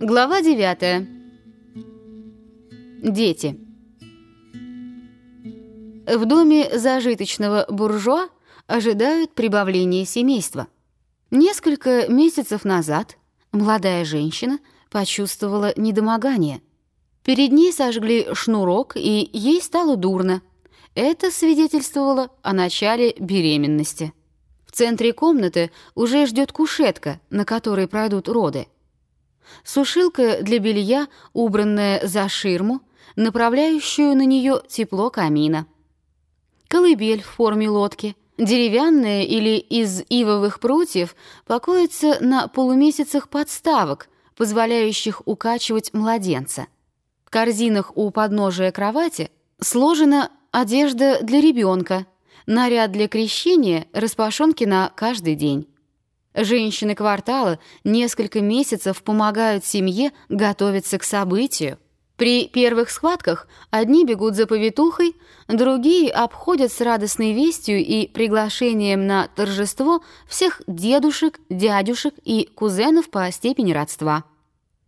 Глава 9. Дети. В доме зажиточного буржуа ожидают прибавления семейства. Несколько месяцев назад молодая женщина почувствовала недомогание. Перед ней сожгли шнурок, и ей стало дурно. Это свидетельствовало о начале беременности. В центре комнаты уже ждет кушетка, на которой пройдут роды. Сушилка для белья, убранная за ширму, направляющую на нее тепло камина. Колыбель в форме лодки, деревянная или из ивовых прутьев, покоится на полумесяцах подставок, позволяющих укачивать младенца. В корзинах у подножия кровати сложена одежда для ребенка, наряд для крещения, распашонки на каждый день. Женщины квартала несколько месяцев помогают семье готовиться к событию. При первых схватках одни бегут за повитухой, другие обходят с радостной вестью и приглашением на торжество всех дедушек, дядюшек и кузенов по степени родства.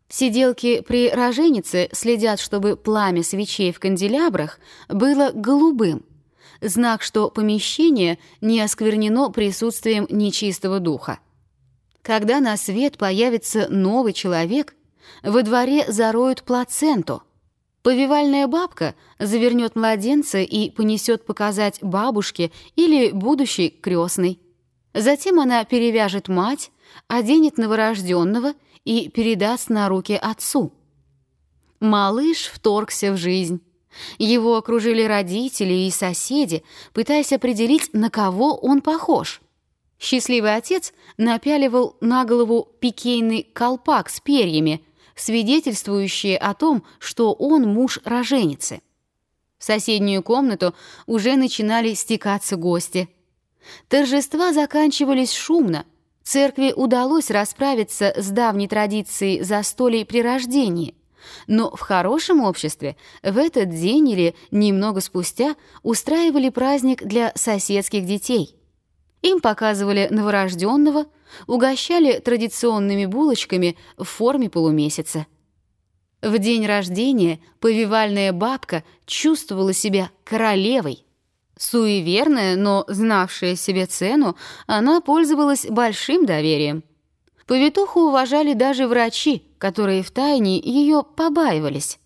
Сиделки при роженице следят, чтобы пламя свечей в канделябрах было голубым, знак, что помещение не осквернено присутствием нечистого духа. Когда на свет появится новый человек, во дворе зароют плаценту. Повивальная бабка завернет младенца и понесет показать бабушке или будущей крестной. Затем она перевяжет мать, оденет новорожденного и передаст на руки отцу. Малыш вторгся в жизнь. Его окружили родители и соседи, пытаясь определить, на кого он похож — Счастливый отец напяливал на голову пикейный колпак с перьями, свидетельствующие о том, что он муж роженицы. В соседнюю комнату уже начинали стекаться гости. Торжества заканчивались шумно. Церкви удалось расправиться с давней традицией застолий при рождении. Но в хорошем обществе в этот день или немного спустя устраивали праздник для соседских детей. Им показывали новорожденного, угощали традиционными булочками в форме полумесяца. В день рождения повивальная бабка чувствовала себя королевой. Суеверная, но знавшая себе цену, она пользовалась большим доверием. Повитуху уважали даже врачи, которые втайне ее побаивались.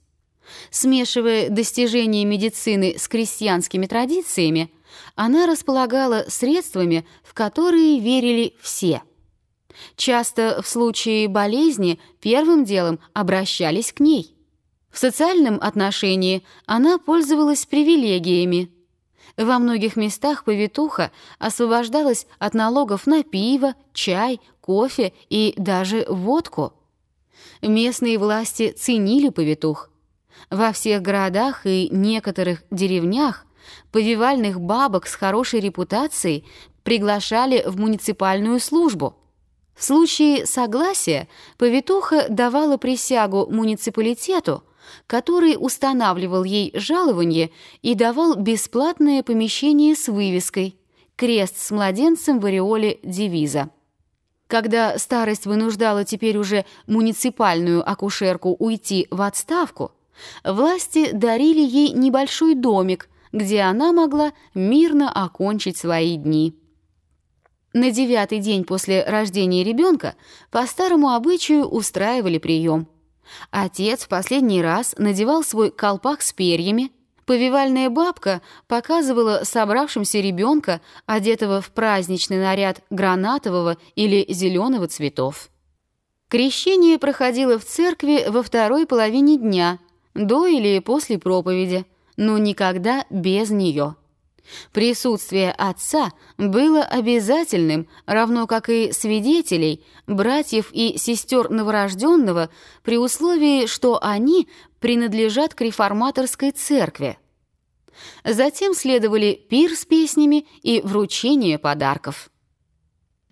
Смешивая достижения медицины с крестьянскими традициями, она располагала средствами, в которые верили все. Часто в случае болезни первым делом обращались к ней. В социальном отношении она пользовалась привилегиями. Во многих местах повитуха освобождалась от налогов на пиво, чай, кофе и даже водку. Местные власти ценили повитух. Во всех городах и некоторых деревнях повивальных бабок с хорошей репутацией приглашали в муниципальную службу. В случае согласия повитуха давала присягу муниципалитету, который устанавливал ей жалование и давал бесплатное помещение с вывеской «Крест с младенцем в ореоле девиза». Когда старость вынуждала теперь уже муниципальную акушерку уйти в отставку, власти дарили ей небольшой домик где она могла мирно окончить свои дни. На девятый день после рождения ребенка по старому обычаю устраивали прием. Отец в последний раз надевал свой колпак с перьями, повивальная бабка показывала собравшимся ребенка, одетого в праздничный наряд гранатового или зеленого цветов. Крещение проходило в церкви во второй половине дня, до или после проповеди – но никогда без нее. Присутствие отца было обязательным, равно как и свидетелей, братьев и сестер новорожденного, при условии, что они принадлежат к реформаторской церкви. Затем следовали пир с песнями и вручение подарков.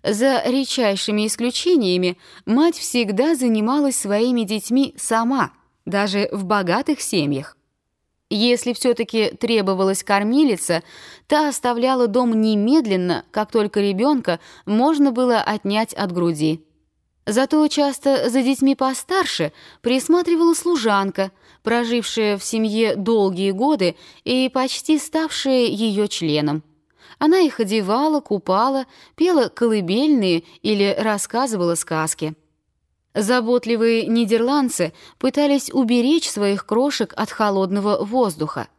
За редчайшими исключениями мать всегда занималась своими детьми сама, даже в богатых семьях. Если все-таки требовалась кормилица, та оставляла дом немедленно, как только ребенка можно было отнять от груди. Зато часто за детьми постарше присматривала служанка, прожившая в семье долгие годы и почти ставшая ее членом. Она их одевала, купала, пела колыбельные или рассказывала сказки. Заботливые нидерландцы пытались уберечь своих крошек от холодного воздуха.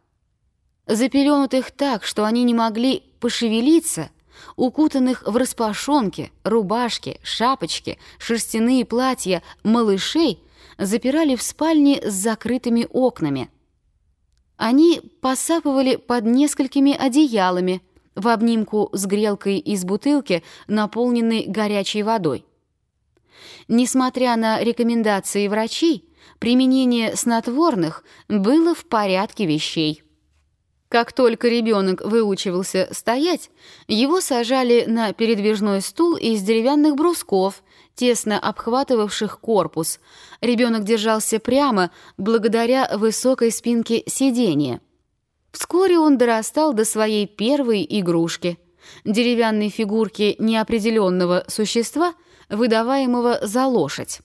Запеленутых так, что они не могли пошевелиться, укутанных в распашонки, рубашки, шапочки, шерстяные платья малышей запирали в спальне с закрытыми окнами. Они посапывали под несколькими одеялами в обнимку с грелкой из бутылки, наполненной горячей водой. Несмотря на рекомендации врачей, применение снотворных было в порядке вещей. Как только ребенок выучивался стоять, его сажали на передвижной стул из деревянных брусков, тесно обхватывавших корпус. Ребенок держался прямо благодаря высокой спинке сиденья. Вскоре он дорастал до своей первой игрушки — деревянной фигурки неопределенного существа — выдаваемого за лошадь.